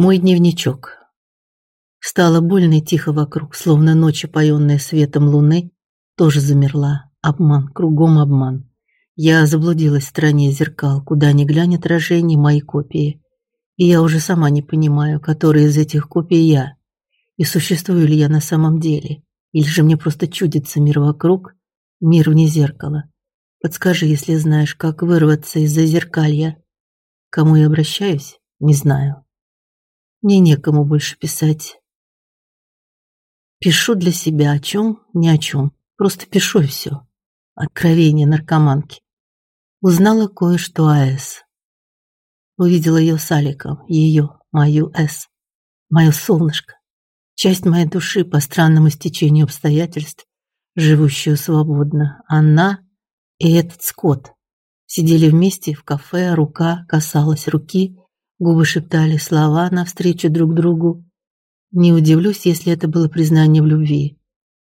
Мой дневничок. Стало больно и тихо вокруг, словно ночь, опоенная светом луны, тоже замерла. Обман, кругом обман. Я заблудилась в стране зеркал, куда ни глянь отражение мои копии. И я уже сама не понимаю, которая из этих копий я. И существую ли я на самом деле, или же мне просто чудится мир вокруг, мир вне зеркала. Подскажи, если знаешь, как вырваться из-за зеркалья. Кому я обращаюсь? Не знаю. Мне некому больше писать. Пишу для себя о чем, ни о чем. Просто пишу и все. Откровение наркоманки. Узнала кое-что о С. Увидела ее с Аликом, ее, мою С. Мое солнышко. Часть моей души по странному стечению обстоятельств, живущую свободно. Она и этот скот сидели вместе в кафе, рука касалась руки, Губы шептали слова навстречу друг другу. Не удивлюсь, если это было признание в любви.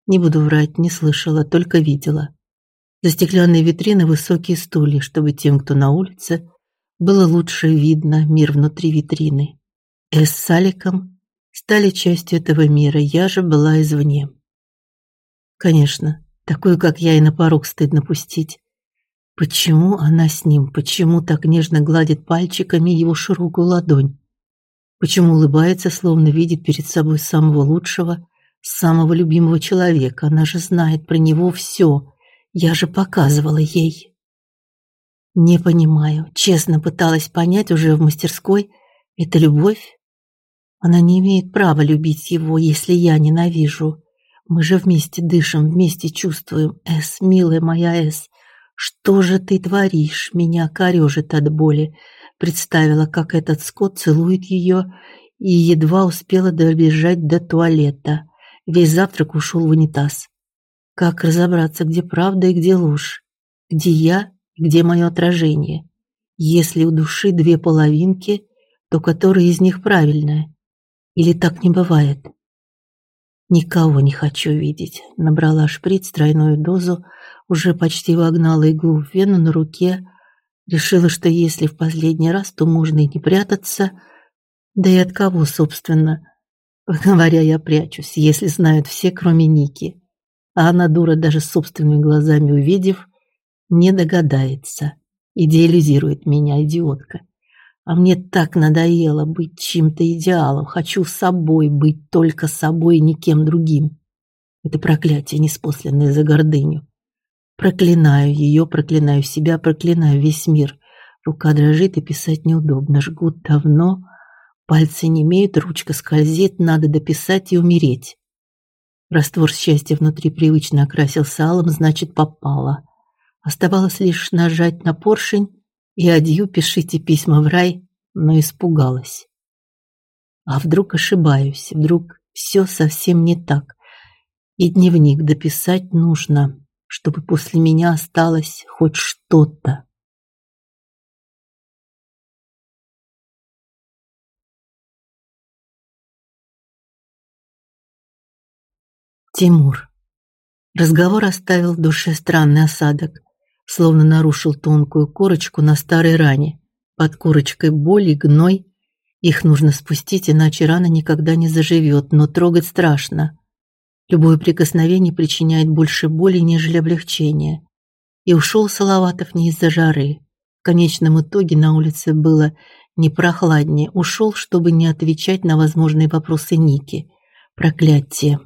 Не буду врать, не слышала, только видела. За стеклянной витриной высокие стулья, чтобы тем, кто на улице, было лучше видно мир внутри витрины. Эс с Аликом стали частью этого мира, я же была извне. Конечно, такую, как я, и на порог стыдно пустить. Почему она с ним? Почему так нежно гладит пальчиками его широкую ладонь? Почему улыбается, словно видит перед собой самого лучшего, самого любимого человека? Она же знает про него все. Я же показывала ей. Не понимаю. Честно пыталась понять уже в мастерской. Это любовь? Она не имеет права любить его, если я ненавижу. Мы же вместе дышим, вместе чувствуем. Эс, милая моя Эс, что же ты творишь? Меня корежит от боли. Представила, как этот скот целует ее, и едва успела добежать до туалета. Весь завтрак ушел в унитаз. Как разобраться, где правда и где ложь? Где я и где мое отражение? Если у души две половинки, то которая из них правильная? Или так не бывает? Никого не хочу видеть. Набрала шприц, тройную дозу, уже почти вогнала иглу в вену на руке, решила, что если в последний раз, то можно и не прятаться. Да и от кого, собственно? Говоря, я прячусь, если знают все, кроме Ники. А она, дура, даже собственными глазами увидев, не догадается. Идеализирует меня, идиотка. А мне так надоело быть чьим-то идеалом. Хочу собой быть, только собой, никем другим. Это проклятие неспосланное за гордыню. Проклинаю ее, проклинаю себя, проклинаю весь мир. Рука дрожит и писать неудобно. Жгут давно, пальцы не имеют, ручка скользит, надо дописать и умереть. Раствор счастья внутри привычно окрасился алым, значит, попало. Оставалось лишь нажать на поршень и адью пишите письма в рай, но испугалась. А вдруг ошибаюсь, вдруг все совсем не так. И дневник дописать нужно чтобы после меня осталось хоть что-то. Тимур. Разговор оставил в душе странный осадок, словно нарушил тонкую корочку на старой ране. Под корочкой боль и гной. Их нужно спустить, иначе рана никогда не заживет, но трогать страшно. Любое прикосновение причиняет больше боли, нежели облегчения. И ушел Салаватов не из-за жары. В конечном итоге на улице было не прохладнее. Ушел, чтобы не отвечать на возможные вопросы Ники. Проклятие.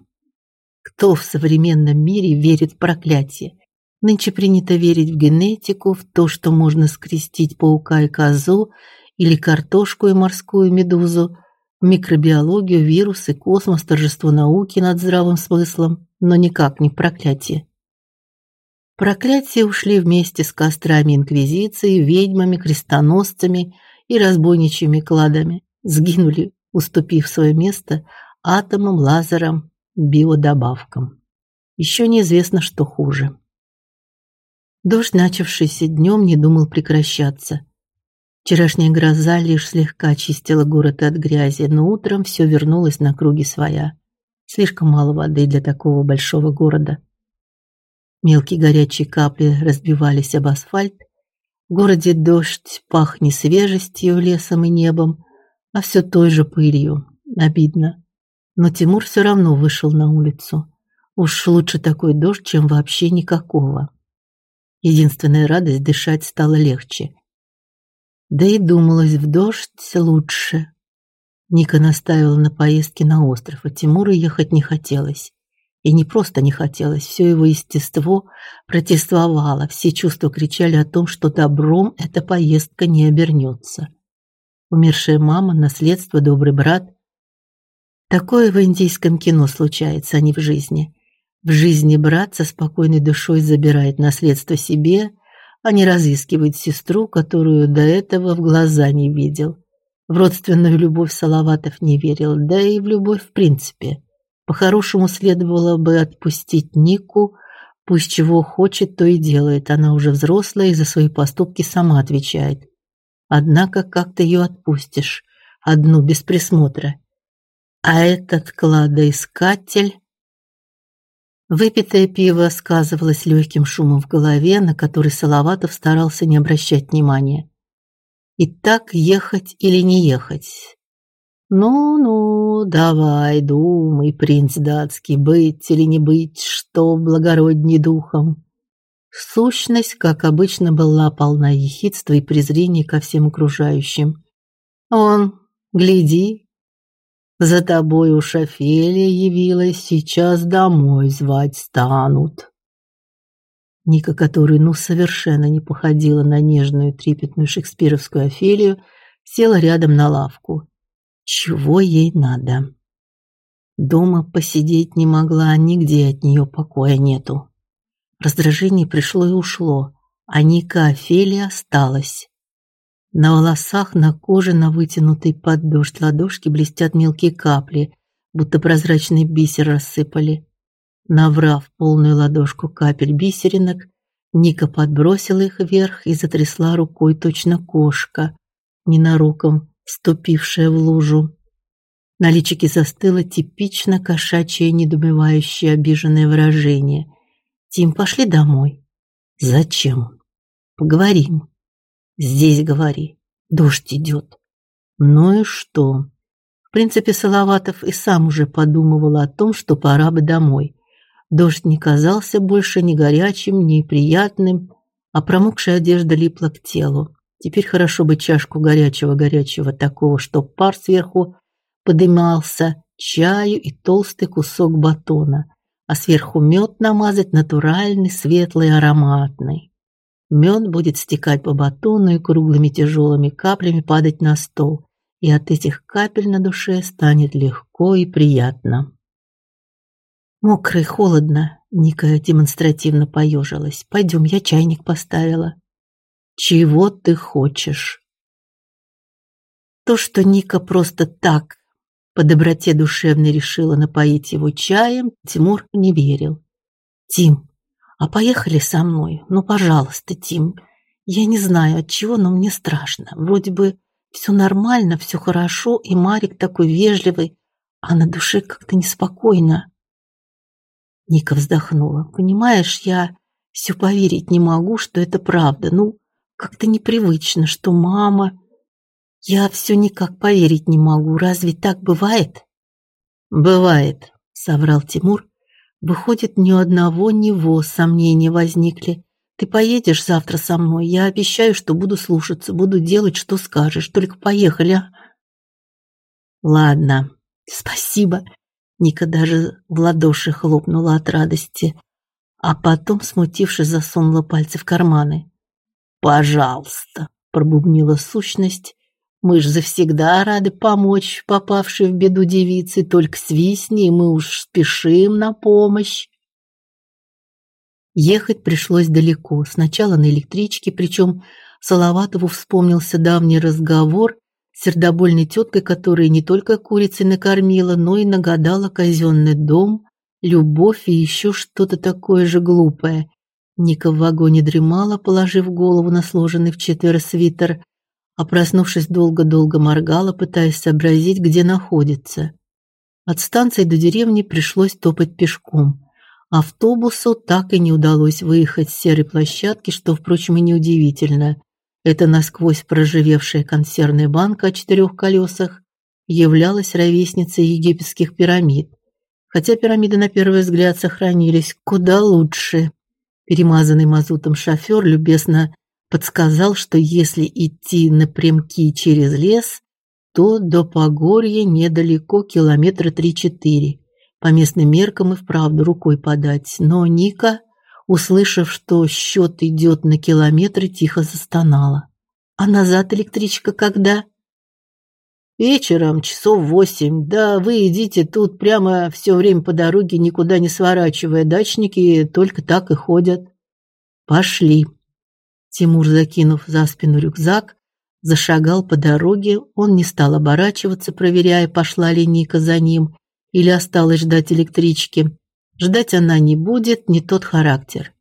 Кто в современном мире верит в проклятие? Нынче принято верить в генетику, в то, что можно скрестить паука и козу или картошку и морскую медузу – микробиологию, вирусы, космос, торжество науки над здравым смыслом, но никак не проклятие. Проклятия ушли вместе с кострами инквизиции, ведьмами, крестоносцами и разбойничьими кладами, сгинули, уступив свое место атомам, лазерам, биодобавкам. Еще неизвестно, что хуже. Дождь, начавшийся днем, не думал прекращаться. Вчерашняя гроза лишь слегка очистила город от грязи, но утром все вернулось на круги своя. Слишком мало воды для такого большого города. Мелкие горячие капли разбивались об асфальт. В городе дождь пах не свежестью, лесом и небом, а все той же пылью. Обидно. Но Тимур все равно вышел на улицу. Уж лучше такой дождь, чем вообще никакого. Единственная радость дышать стало легче. Да и думалось в дождь лучше. Ника настаивала на поездке на остров, а Тимуру ехать не хотелось. И не просто не хотелось, все его естество протестовало, все чувства кричали о том, что добром эта поездка не обернется. Умершая мама, наследство, добрый брат. Такое в индийском кино случается, а не в жизни. В жизни брат со спокойной душой забирает наследство себе, а не разыскивает сестру, которую до этого в глаза не видел. В родственную любовь Салаватов не верил, да и в любовь в принципе. По-хорошему следовало бы отпустить Нику, пусть чего хочет, то и делает. Она уже взрослая и за свои поступки сама отвечает. Однако как ты ее отпустишь одну без присмотра? А этот кладоискатель Выпитое пиво сказывалось легким шумом в голове, на который Салаватов старался не обращать внимания. Итак, ехать или не ехать? Ну-ну, давай, думай, принц датский, быть или не быть, что благородней духом. Сущность, как обычно, была полна ехидства и презрения ко всем окружающим. Он, гляди, за тобой уж Офелия явилась, сейчас домой звать станут. Ника, которая ну совершенно не походила на нежную трепетную шекспировскую Офелию, села рядом на лавку. Чего ей надо? Дома посидеть не могла, нигде от нее покоя нету. Раздражение пришло и ушло, а Ника Офелия осталась. На волосах, на коже, на вытянутой под дождь ладошке блестят мелкие капли, будто прозрачный бисер рассыпали. Наврав полную ладошку капель бисеринок, Ника подбросила их вверх и затрясла рукой точно кошка, ненароком ступившая в лужу. На личике застыло типично кошачье недоумевающее обиженное выражение. Тим, пошли домой. Зачем? Поговорим. Здесь говори. Дождь идет. Ну и что? В принципе, Салаватов и сам уже подумывал о том, что пора бы домой. Дождь не казался больше ни горячим, ни приятным, а промокшая одежда липла к телу. Теперь хорошо бы чашку горячего-горячего такого, что пар сверху подымался, чаю и толстый кусок батона, а сверху мед намазать натуральный, светлый, ароматный. Мед будет стекать по батону и круглыми тяжелыми каплями падать на стол, и от этих капель на душе станет легко и приятно. Мокро и холодно, Ника демонстративно поежилась. Пойдем, я чайник поставила. Чего ты хочешь? То, что Ника просто так по доброте душевной решила напоить его чаем, Тимур не верил. Тим, а поехали со мной? Ну, пожалуйста, Тим. Я не знаю от чего, но мне страшно. Вроде бы все нормально, все хорошо, и Марик такой вежливый, а на душе как-то неспокойно. Ника вздохнула. Понимаешь, я все поверить не могу, что это правда. Ну, как-то непривычно, что мама... Я все никак поверить не могу. Разве так бывает? Бывает, соврал Тимур. Выходит, ни у одного него сомнения возникли. Ты поедешь завтра со мной? Я обещаю, что буду слушаться, буду делать, что скажешь. Только поехали, а? Ладно. Спасибо. Ника даже в ладоши хлопнула от радости, а потом, смутившись, засунула пальцы в карманы. Пожалуйста, пробубнила сущность. Мы ж завсегда рады помочь попавшей в беду девице, только свистни, и мы уж спешим на помощь. Ехать пришлось далеко. Сначала на электричке, причем Салаватову вспомнился давний разговор с сердобольной теткой, которая не только курицей накормила, но и нагадала казенный дом, любовь и еще что-то такое же глупое. Ника в вагоне дремала, положив голову на сложенный в четверо свитер, а проснувшись долго-долго моргала, пытаясь сообразить, где находится. От станции до деревни пришлось топать пешком. Автобусу так и не удалось выехать с серой площадки, что, впрочем, и неудивительно. Эта насквозь проживевшая консервная банка о четырех колесах являлась ровесницей египетских пирамид, хотя пирамиды на первый взгляд сохранились куда лучше. Перемазанный мазутом шофер любезно подсказал, что если идти напрямки через лес, то до Погорья недалеко, километра три-четыре. По местным меркам и вправду рукой подать. Но Ника, услышав, что счет идет на километры, тихо застонала. А назад электричка когда? Вечером, часов восемь. Да вы идите тут прямо все время по дороге, никуда не сворачивая. Дачники только так и ходят. Пошли. Тимур, закинув за спину рюкзак, зашагал по дороге. Он не стал оборачиваться, проверяя, пошла ли Ника за ним или осталась ждать электрички. Ждать она не будет, не тот характер.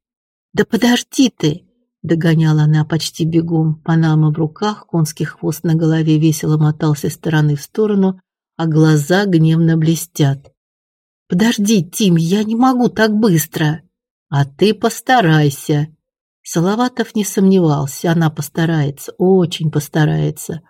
Да подожди ты, догоняла она почти бегом. Панама в руках, конский хвост на голове весело мотался из стороны в сторону, а глаза гневно блестят. Подожди, Тим, я не могу так быстро. А ты постарайся. Салаватов не сомневался, она постарается, очень постарается.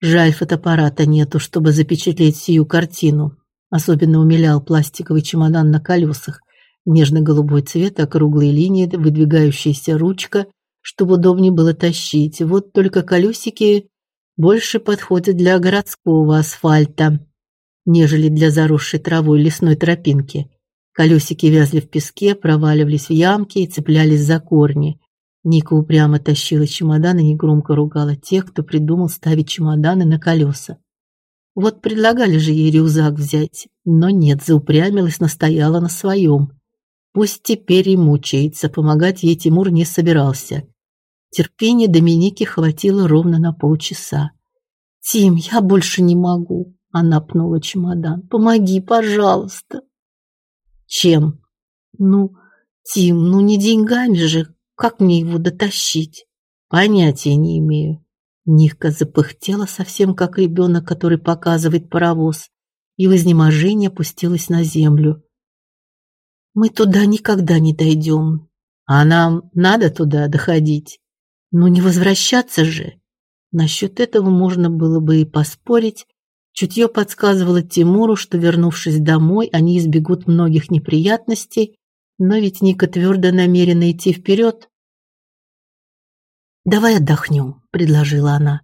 Жаль, фотоаппарата нету, чтобы запечатлеть сию картину. Особенно умилял пластиковый чемодан на колесах, нежно-голубой цвет, округлые линии, выдвигающаяся ручка, чтобы удобнее было тащить. Вот только колесики больше подходят для городского асфальта, нежели для заросшей травой лесной тропинки. Колесики вязли в песке, проваливались в ямки и цеплялись за корни. Ника упрямо тащила чемодан и негромко ругала тех, кто придумал ставить чемоданы на колеса. Вот предлагали же ей рюкзак взять, но нет, заупрямилась, настояла на своем. Пусть теперь и мучается, помогать ей Тимур не собирался. Терпения Доминики хватило ровно на полчаса. «Тим, я больше не могу», — она пнула чемодан. «Помоги, пожалуйста». «Чем?» «Ну, Тим, ну не деньгами же, как мне его дотащить? Понятия не имею. Ника запыхтела совсем как ребенок, который показывает паровоз, и в изнеможении опустилась на землю. Мы туда никогда не дойдем. А нам надо туда доходить. Ну не возвращаться же. Насчет этого можно было бы и поспорить. Чутье подсказывало Тимуру, что вернувшись домой, они избегут многих неприятностей но ведь Ника твердо намерена идти вперед. «Давай отдохнем», — предложила она.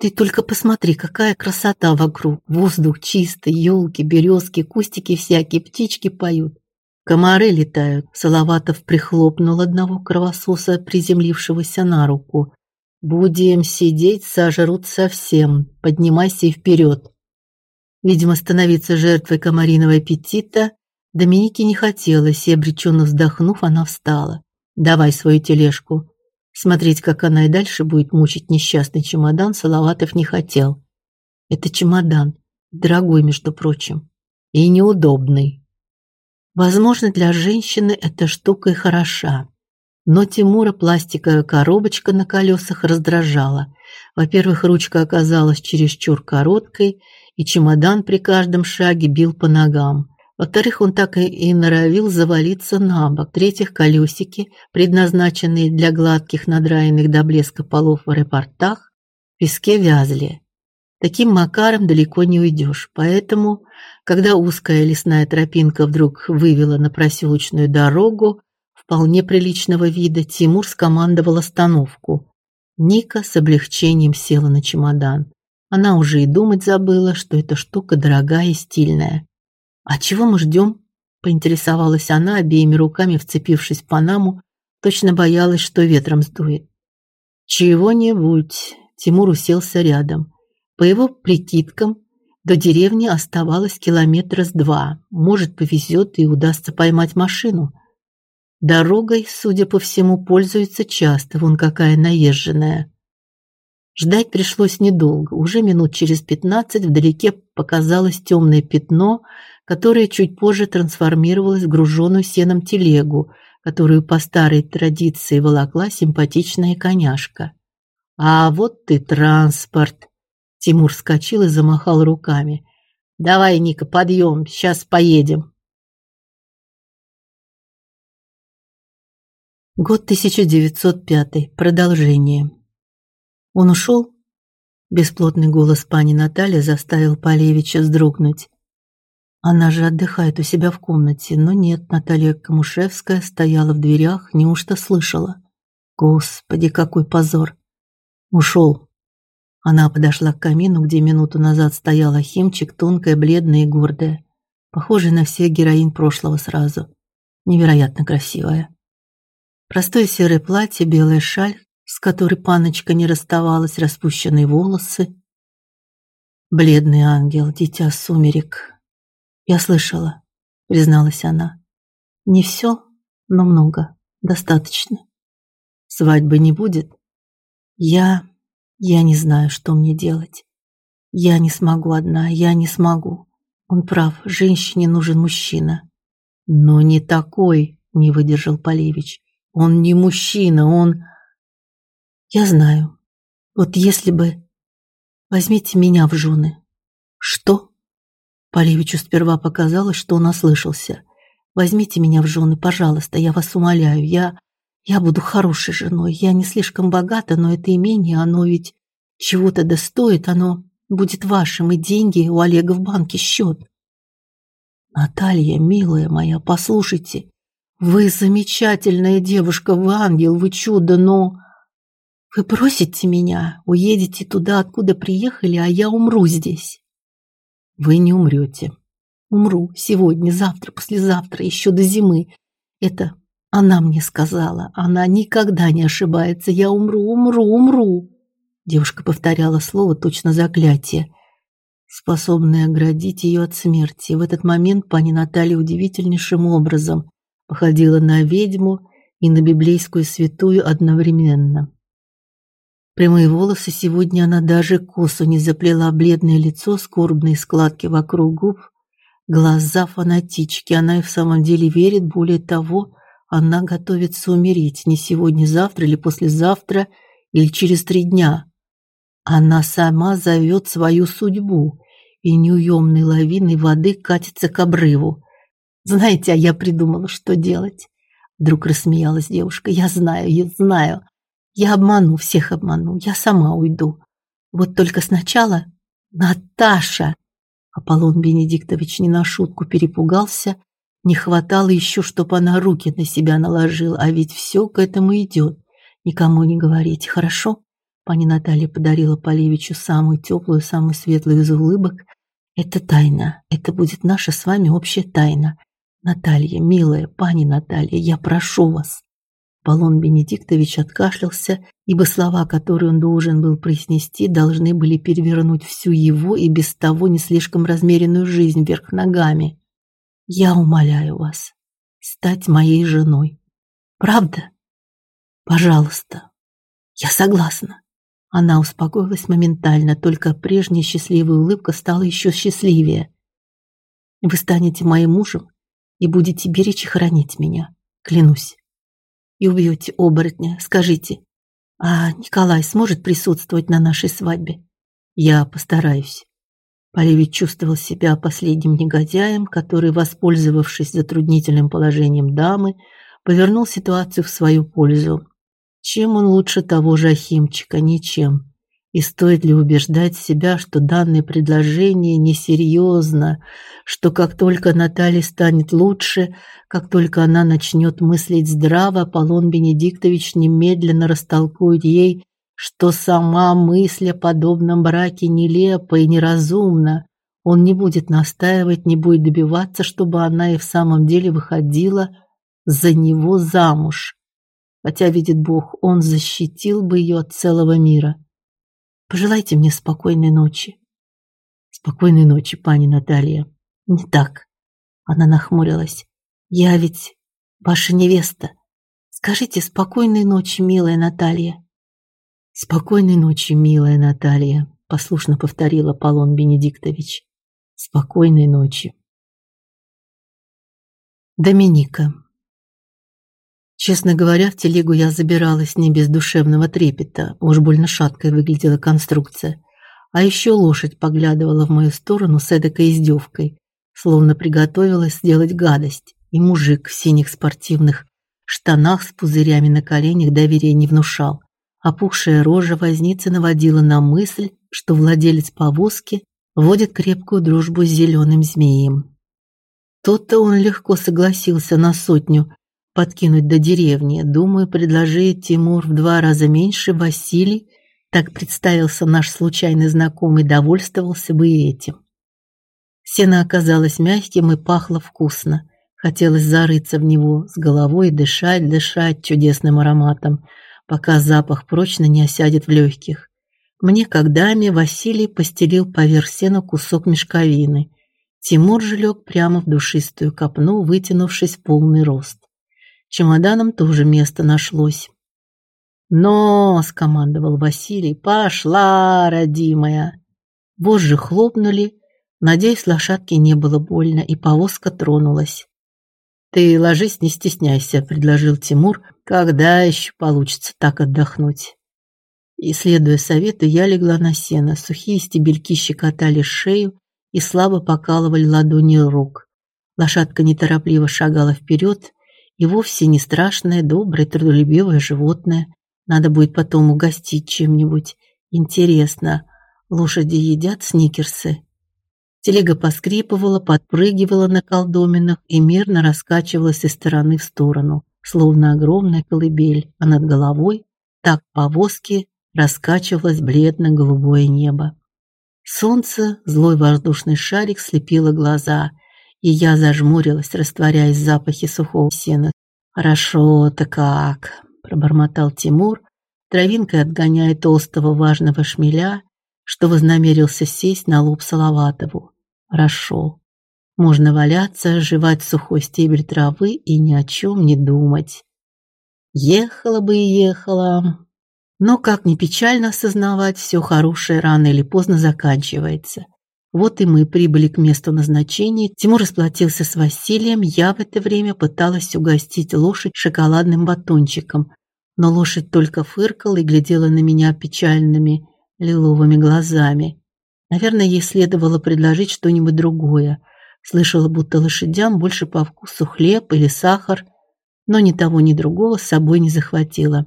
«Ты только посмотри, какая красота вокруг. Воздух чистый, елки, березки, кустики всякие, птички поют. Комары летают». Салаватов прихлопнул одного кровососа, приземлившегося на руку. «Будем сидеть, сожрут совсем. Поднимайся и вперед». Видимо, становиться жертвой комариного аппетита Доминике не хотелось, и обреченно вздохнув, она встала. «Давай свою тележку». Смотреть, как она и дальше будет мучить несчастный чемодан, Салаватов не хотел. Это чемодан, дорогой, между прочим, и неудобный. Возможно, для женщины эта штука и хороша. Но Тимура пластиковая коробочка на колесах раздражала. Во-первых, ручка оказалась чересчур короткой, и чемодан при каждом шаге бил по ногам. Во-вторых, он так и норовил завалиться на бок. В-третьих, колесики, предназначенные для гладких, надраенных до блеска полов в аэропортах, в песке вязли. Таким макаром далеко не уйдешь. Поэтому, когда узкая лесная тропинка вдруг вывела на проселочную дорогу, вполне приличного вида, Тимур скомандовал остановку. Ника с облегчением села на чемодан. Она уже и думать забыла, что эта штука дорогая и стильная. «А чего мы ждем?» – поинтересовалась она, обеими руками вцепившись в панаму, точно боялась, что ветром сдует. «Чего-нибудь», – Тимур уселся рядом. По его прикидкам, до деревни оставалось километра с два. Может, повезет и удастся поймать машину. Дорогой, судя по всему, пользуется часто, вон какая наезженная. Ждать пришлось недолго. Уже минут через пятнадцать вдалеке показалось темное пятно – которая чуть позже трансформировалась в груженную сеном телегу, которую по старой традиции волокла симпатичная коняшка. А вот ты транспорт. Тимур вскочил и замахал руками. Давай, Ника, подъем, сейчас поедем. Год 1905. Продолжение. Он ушел? Бесплотный голос пани Натальи заставил Полевича вздрогнуть. Она же отдыхает у себя в комнате, но нет, Наталья Камушевская стояла в дверях, неужто слышала? Господи, какой позор. Ушел. Она подошла к камину, где минуту назад стояла Химчик, тонкая, бледная и гордая, похожая на всех героинь прошлого сразу. Невероятно красивая. Простое серое платье, белая шаль, с которой паночка не расставалась, распущенные волосы. Бледный ангел, дитя сумерек. Я слышала, призналась она. Не все, но много, достаточно. Свадьбы не будет. Я я не знаю, что мне делать. Я не смогу одна, я не смогу. Он прав, женщине нужен мужчина. Но не такой, не выдержал Полевич. Он не мужчина, он Я знаю. Вот если бы возьмите меня в жены. Что? Полевичу сперва показалось, что он ослышался. Возьмите меня в жены, пожалуйста, я вас умоляю. Я я буду хорошей женой. Я не слишком богата, но это имение, оно ведь чего-то достоит, оно будет вашим, и деньги у Олега в банке счет. Наталья, милая моя, послушайте, вы замечательная девушка, вы ангел, вы чудо, но... Вы бросите меня, уедете туда, откуда приехали, а я умру здесь. Вы не умрете. Умру сегодня, завтра, послезавтра, еще до зимы. Это она мне сказала. Она никогда не ошибается. Я умру, умру, умру. Девушка повторяла слово точно заклятие способное оградить ее от смерти. В этот момент пани Наталья удивительнейшим образом походила на ведьму и на библейскую святую одновременно. Прямые волосы сегодня она даже косу не заплела, бледное лицо, скорбные складки вокруг губ, глаза фанатички. Она и в самом деле верит, более того, она готовится умереть не сегодня, завтра или послезавтра, или через три дня. Она сама зовет свою судьбу и неуемной лавиной воды катится к обрыву. Знаете, а я придумала, что делать. Вдруг рассмеялась девушка. Я знаю, я знаю. Я обману, всех обману. Я сама уйду. Вот только сначала Наташа. Аполлон Бенедиктович не на шутку перепугался. Не хватало еще, чтобы она руки на себя наложила, а ведь все к этому идет. Никому не говорите, хорошо? Пани Наталья подарила Полевичу самую теплую, самую светлую из улыбок. Это тайна. Это будет наша с вами общая тайна. Наталья, милая, пани Наталья, я прошу вас. Полон Бенедиктович откашлялся, ибо слова, которые он должен был произнести, должны были перевернуть всю его и без того не слишком размеренную жизнь вверх ногами. Я умоляю вас стать моей женой. Правда? Пожалуйста. Я согласна. Она успокоилась моментально, только прежняя счастливая улыбка стала еще счастливее. Вы станете моим мужем и будете беречь и хранить меня, клянусь. И убьете оборотня. Скажите, а Николай сможет присутствовать на нашей свадьбе? Я постараюсь. Полевич чувствовал себя последним негодяем, который, воспользовавшись затруднительным положением дамы, повернул ситуацию в свою пользу. Чем он лучше того же Ахимчика? Ничем. И стоит ли убеждать себя, что данное предложение несерьезно, что как только Наталье станет лучше, как только она начнет мыслить здраво, Аполлон Бенедиктович немедленно растолкует ей, что сама мысль о подобном браке нелепа и неразумна. Он не будет настаивать, не будет добиваться, чтобы она и в самом деле выходила за него замуж хотя, видит Бог, он защитил бы ее от целого мира. Пожелайте мне спокойной ночи. Спокойной ночи, пани Наталья. Не так. Она нахмурилась. Я ведь ваша невеста. Скажите спокойной ночи, милая Наталья. Спокойной ночи, милая Наталья, послушно повторила Полон Бенедиктович. Спокойной ночи. Доминика Честно говоря, в телегу я забиралась не без душевного трепета. Уж больно шаткой выглядела конструкция. А еще лошадь поглядывала в мою сторону с эдакой издевкой, словно приготовилась сделать гадость. И мужик в синих спортивных штанах с пузырями на коленях доверия не внушал. Опухшая рожа возницы наводила на мысль, что владелец повозки водит крепкую дружбу с зеленым змеем. Тот-то он легко согласился на сотню подкинуть до деревни. Думаю, предложи Тимур в два раза меньше, Василий, так представился наш случайный знакомый, довольствовался бы и этим. Сено оказалось мягким и пахло вкусно. Хотелось зарыться в него с головой и дышать, дышать чудесным ароматом, пока запах прочно не осядет в легких. Мне, как даме, Василий постелил поверх сена кусок мешковины. Тимур же лег прямо в душистую копну, вытянувшись в полный рост. Чемоданом тоже место нашлось. «Но!» — скомандовал Василий. «Пошла, родимая!» Вожжи хлопнули. Надеюсь, лошадке не было больно, и повозка тронулась. «Ты ложись, не стесняйся», — предложил Тимур. «Когда еще получится так отдохнуть?» И, следуя совету, я легла на сено. Сухие стебельки щекотали шею и слабо покалывали ладони рук. Лошадка неторопливо шагала вперед, и вовсе не страшное, доброе, трудолюбивое животное. Надо будет потом угостить чем-нибудь. Интересно, лошади едят сникерсы? Телега поскрипывала, подпрыгивала на колдоминах и мерно раскачивалась из стороны в сторону, словно огромная колыбель, а над головой, так повозки, раскачивалось бледно-голубое небо. Солнце, злой воздушный шарик слепило глаза, и я зажмурилась, растворяясь в запахе сухого сена. «Хорошо-то как!» – пробормотал Тимур, травинкой отгоняя толстого важного шмеля, что вознамерился сесть на лоб Салаватову. «Хорошо. Можно валяться, жевать сухой стебель травы и ни о чем не думать. Ехала бы и ехала, но как ни печально осознавать, все хорошее рано или поздно заканчивается. Вот и мы прибыли к месту назначения. Тимур расплатился с Василием. Я в это время пыталась угостить лошадь шоколадным батончиком, но лошадь только фыркала и глядела на меня печальными лиловыми глазами. Наверное, ей следовало предложить что-нибудь другое. Слышала, будто лошадям больше по вкусу хлеб или сахар, но ни того, ни другого с собой не захватила.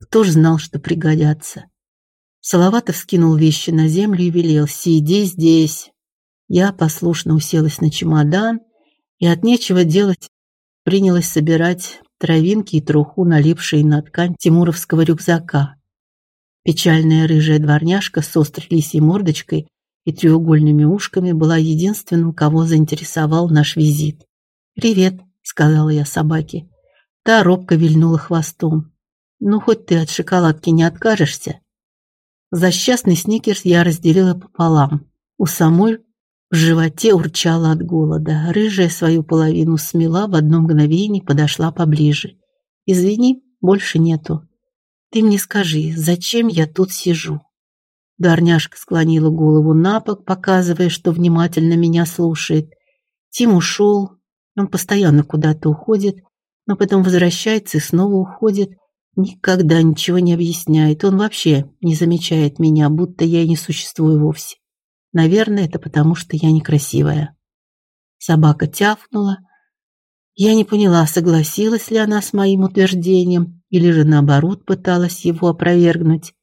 Кто ж знал, что пригодятся? Салаватов скинул вещи на землю и велел: "Сиди здесь". Я послушно уселась на чемодан и от нечего делать принялась собирать травинки и труху, налипшие на ткань тимуровского рюкзака. Печальная рыжая дворняжка с острой лисьей мордочкой и треугольными ушками была единственным, кого заинтересовал наш визит. "Привет", сказала я собаке. Та робко вильнула хвостом. Ну, хоть ты от шоколадки не откажешься. Злосчастный сникерс я разделила пополам. У самой в животе урчало от голода. Рыжая свою половину смела, в одно мгновение подошла поближе. Извини, больше нету. Ты мне скажи, зачем я тут сижу? Дворняжка склонила голову на бок, показывая, что внимательно меня слушает. Тим ушел. Он постоянно куда-то уходит, но потом возвращается и снова уходит. Никогда ничего не объясняет. Он вообще не замечает меня, будто я и не существую вовсе. Наверное, это потому, что я некрасивая. Собака тявкнула. Я не поняла, согласилась ли она с моим утверждением или же наоборот пыталась его опровергнуть.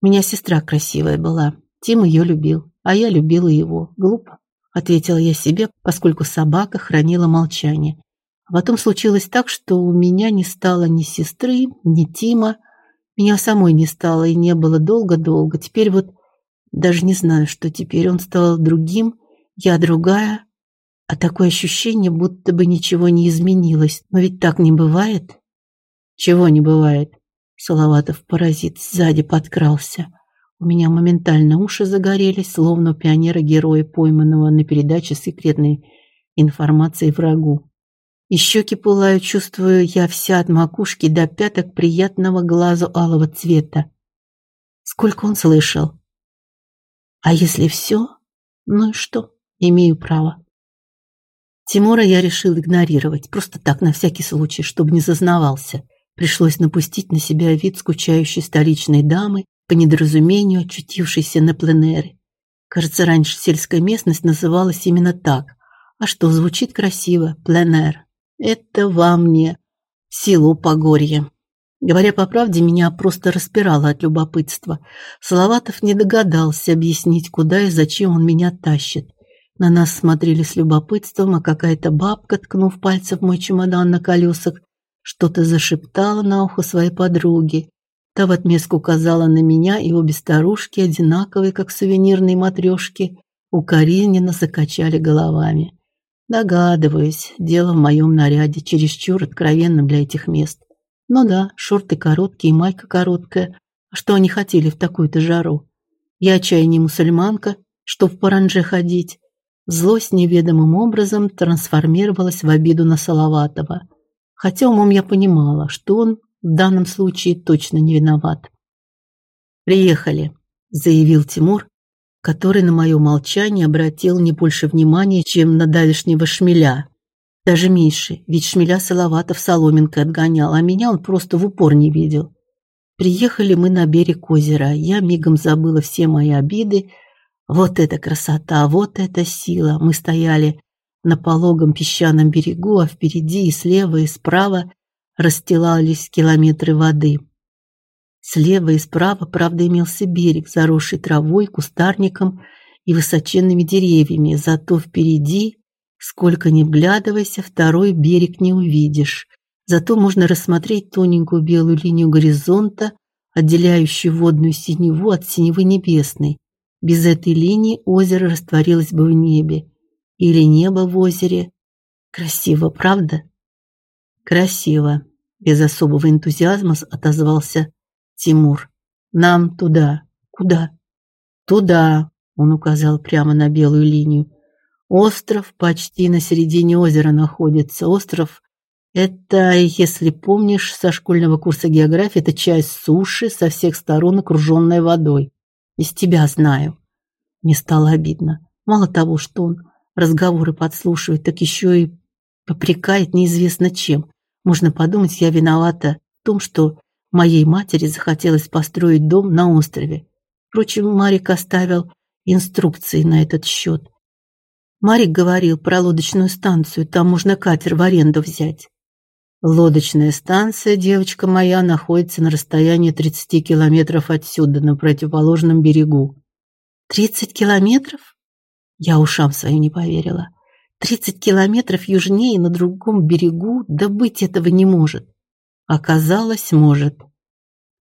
У меня сестра красивая была. Тим ее любил, а я любила его. Глупо, ответила я себе, поскольку собака хранила молчание. А потом случилось так, что у меня не стало ни сестры, ни Тима. Меня самой не стало и не было долго-долго. Теперь вот даже не знаю, что теперь. Он стал другим, я другая. А такое ощущение, будто бы ничего не изменилось. Но ведь так не бывает. Чего не бывает? Салаватов паразит сзади подкрался. У меня моментально уши загорелись, словно пионера-героя, пойманного на передаче секретной информации врагу. И щеки пылают, чувствую я вся от макушки до пяток приятного глазу алого цвета. Сколько он слышал? А если все? Ну и что? Имею право. Тимура я решил игнорировать, просто так, на всякий случай, чтобы не зазнавался. Пришлось напустить на себя вид скучающей столичной дамы, по недоразумению очутившейся на пленэре. Кажется, раньше сельская местность называлась именно так. А что, звучит красиво, пленэр. Это вам не село Погорье. Говоря по правде, меня просто распирало от любопытства. Салаватов не догадался объяснить, куда и зачем он меня тащит. На нас смотрели с любопытством, а какая-то бабка, ткнув пальцем в мой чемодан на колесах, что-то зашептала на ухо своей подруге. Та в отместку указала на меня, и обе старушки, одинаковые, как сувенирные матрешки, укоризненно закачали головами. Догадываюсь, дело в моем наряде, чересчур откровенном для этих мест. Ну да, шорты короткие, майка короткая. А что они хотели в такую-то жару? Я чай не мусульманка, чтоб в паранже ходить. Злость неведомым образом трансформировалась в обиду на Салаватова. Хотя умом я понимала, что он в данном случае точно не виноват. «Приехали», – заявил Тимур, который на мое молчание обратил не больше внимания, чем на давешнего шмеля. Даже меньше, ведь шмеля Салаватов соломинкой отгонял, а меня он просто в упор не видел. Приехали мы на берег озера. Я мигом забыла все мои обиды. Вот это красота, вот это сила. Мы стояли на пологом песчаном берегу, а впереди и слева, и справа расстилались километры воды. Слева и справа, правда, имелся берег, заросший травой, кустарником и высоченными деревьями, зато впереди Сколько ни вглядывайся, второй берег не увидишь. Зато можно рассмотреть тоненькую белую линию горизонта, отделяющую водную синеву от синевы небесной. Без этой линии озеро растворилось бы в небе. Или небо в озере. Красиво, правда? Красиво. Без особого энтузиазма отозвался Тимур. Нам туда. Куда? Туда, он указал прямо на белую линию. Остров почти на середине озера находится. Остров это, если помнишь, со школьного курса географии, это часть суши со всех сторон окруженная водой. Из тебя знаю. Мне стало обидно. Мало того, что он разговоры подслушивает, так еще и попрекает неизвестно чем. Можно подумать, я виновата в том, что моей матери захотелось построить дом на острове. Впрочем, Марик оставил инструкции на этот счет. Марик говорил про лодочную станцию, там можно катер в аренду взять. Лодочная станция, девочка моя, находится на расстоянии 30 километров отсюда, на противоположном берегу. 30 километров? Я ушам своим не поверила. 30 километров южнее на другом берегу, да быть этого не может. Оказалось, может.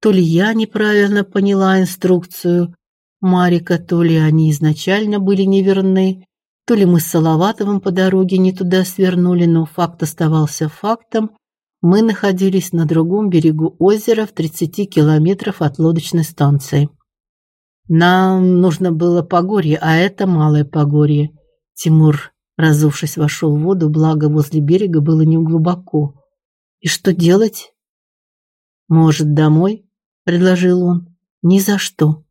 То ли я неправильно поняла инструкцию Марика, то ли они изначально были неверны, то ли мы с Салаватовым по дороге не туда свернули, но факт оставался фактом. Мы находились на другом берегу озера в 30 километрах от лодочной станции. Нам нужно было Погорье, а это Малое Погорье. Тимур, разувшись, вошел в воду, благо возле берега было неглубоко. И что делать? Может, домой? Предложил он. Ни за что.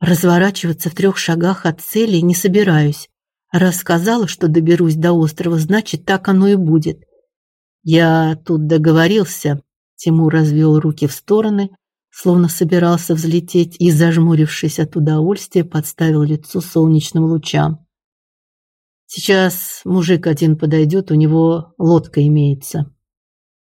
Разворачиваться в трех шагах от цели не собираюсь. Рассказала, что доберусь до острова, значит, так оно и будет. Я тут договорился. Тимур развел руки в стороны, словно собирался взлететь и, зажмурившись от удовольствия, подставил лицо солнечным лучам. Сейчас мужик один подойдет, у него лодка имеется.